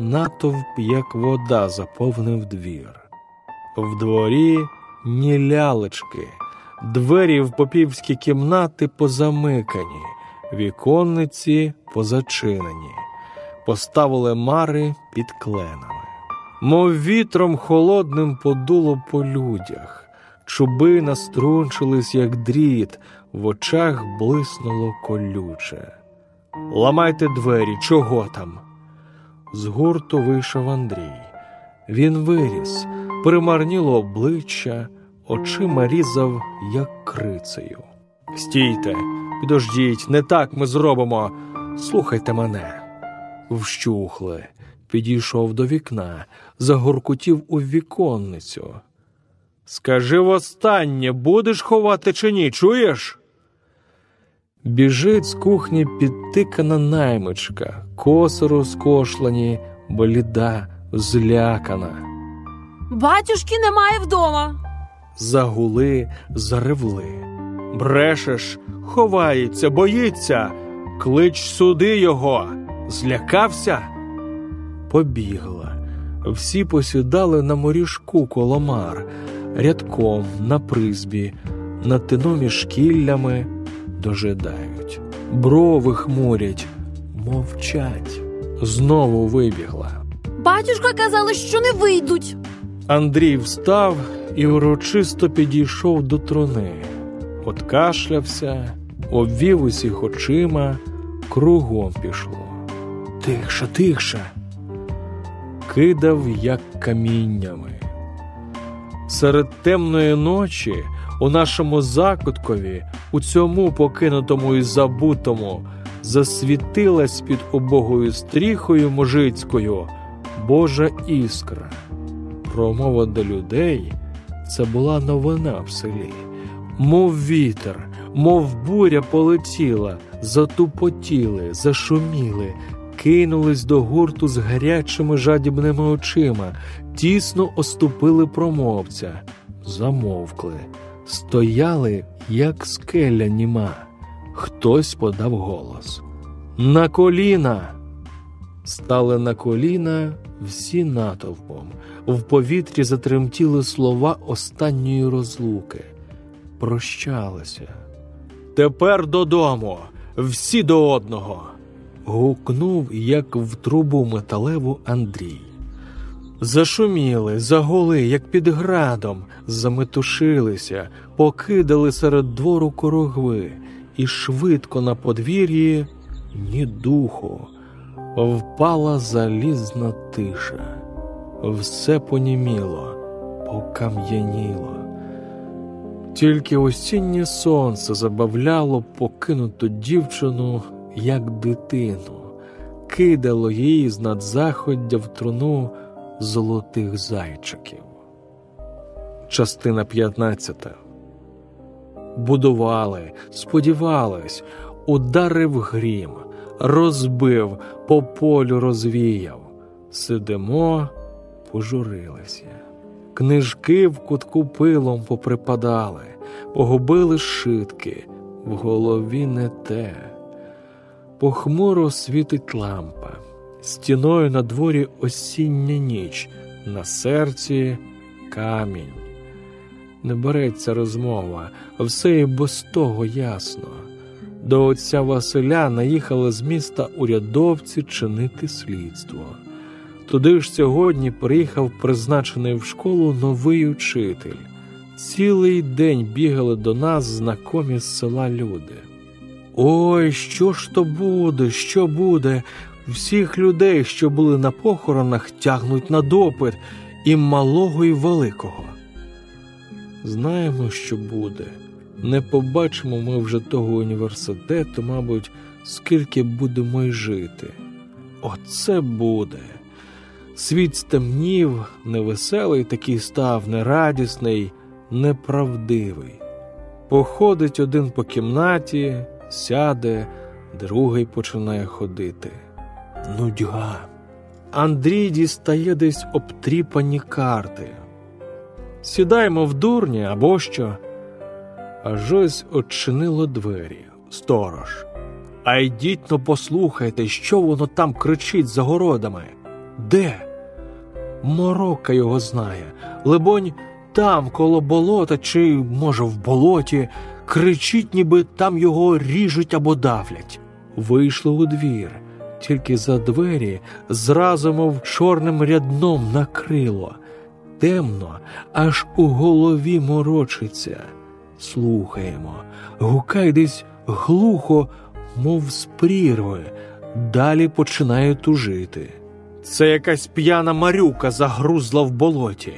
натовп, як вода, заповнив двір. В дворі ні лялечки, двері в попівські кімнати позамикані, віконниці позачинені, поставили мари під кленами. Мов вітром холодним подуло по людях, чуби наструнчились, як дріт, в очах блиснуло колюче. Ламайте двері, чого там? З гурту вийшов Андрій. Він виріс, примарніло обличчя, очима різав, як крицею. Стійте, підождіть, не так ми зробимо. Слухайте мене. Вщухли, підійшов до вікна, загоркутів у віконницю. Скажи востаннє, будеш ховати чи ні, чуєш? Біжить з кухні підтикана наймичка, коси розкошлені, бліда, злякана. Батюшки немає вдома. Загули, заревли. Брешеш, ховається, боїться. Клич суди його. Злякався? Побігла. Всі посідали на моріжку коло мар, рядком на призбі, на тинові шкіллями дожидають. Брови хмурять, мовчать. Знову вибігла. Батюшка казали, що не вийдуть. Андрій встав і урочисто підійшов до труни, откашлявся, обвів усіх очима, кругом пішло. Тихше, тихше. Кидав, як каміннями. Серед темної ночі у нашому закуткові, у цьому покинутому і забутому, засвітилась під убогою стріхою мужицькою. Божа іскра. Промова до людей це була новина в селі, мов вітер, мов буря полетіла, затупотіли, зашуміли, кинулись до гурту з гарячими жадібними очима, тісно оступили промовця, замовкли, стояли, як скеля німа. Хтось подав голос. На коліна. Стали на коліна всі натовпом. В повітрі затремтіли слова останньої розлуки. Прощалися. Тепер додому, всі до одного. гукнув, як в трубу металеву Андрій. Зашуміли, загули, як під градом, заметушилися, покидали серед двору корогви, і швидко на подвір'ї ні духу впала залізна тиша, все поніміло, покам'яніло. Тільки осіннє сонце забавляло покинуту дівчину, як дитину, кидало її з надзаходдя в труну золотих зайчиків. Частина 15 Будували, сподівались, ударив грім, розбив, по полю розвіяв. Сидимо, пожурилися. Книжки в кутку пилом поприпадали, погубили шитки, в голові не те. Похмуро світить лампа, стіною на дворі осіння ніч, на серці камінь. Не береться розмова, все і без того ясно. До отця Василя наїхали з міста урядовці чинити слідство. Туди ж сьогодні приїхав призначений в школу новий учитель. Цілий день бігали до нас знакомі з села люди. Ой, що ж то буде, що буде? Всіх людей, що були на похоронах, тягнуть на допит і малого, і великого. Знаємо, що буде. Не побачимо ми вже того університету, мабуть, скільки будемо й жити. Оце буде. Світ стемнів, невеселий такий став, нерадісний, неправдивий. Походить один по кімнаті, сяде, другий починає ходити. Нудьга. Андрій дістає десь обтріпані карти. Сідаємо в дурні або що. Аж ось очинило двері. Сторож. А йдіть но послухайте, що воно там кричить за городами. Де? Морока його знає. Либонь, там, коло болота, чи, може, в болоті, кричить, ніби там його ріжуть або давлять. Вийшли у двір, тільки за двері зразу, мов чорним рядном накрило. Темно, аж у голові морочиться. Слухаємо, гукай десь глухо, мов з прірви, далі починає тужити. Це якась п'яна марюка загрузла в болоті.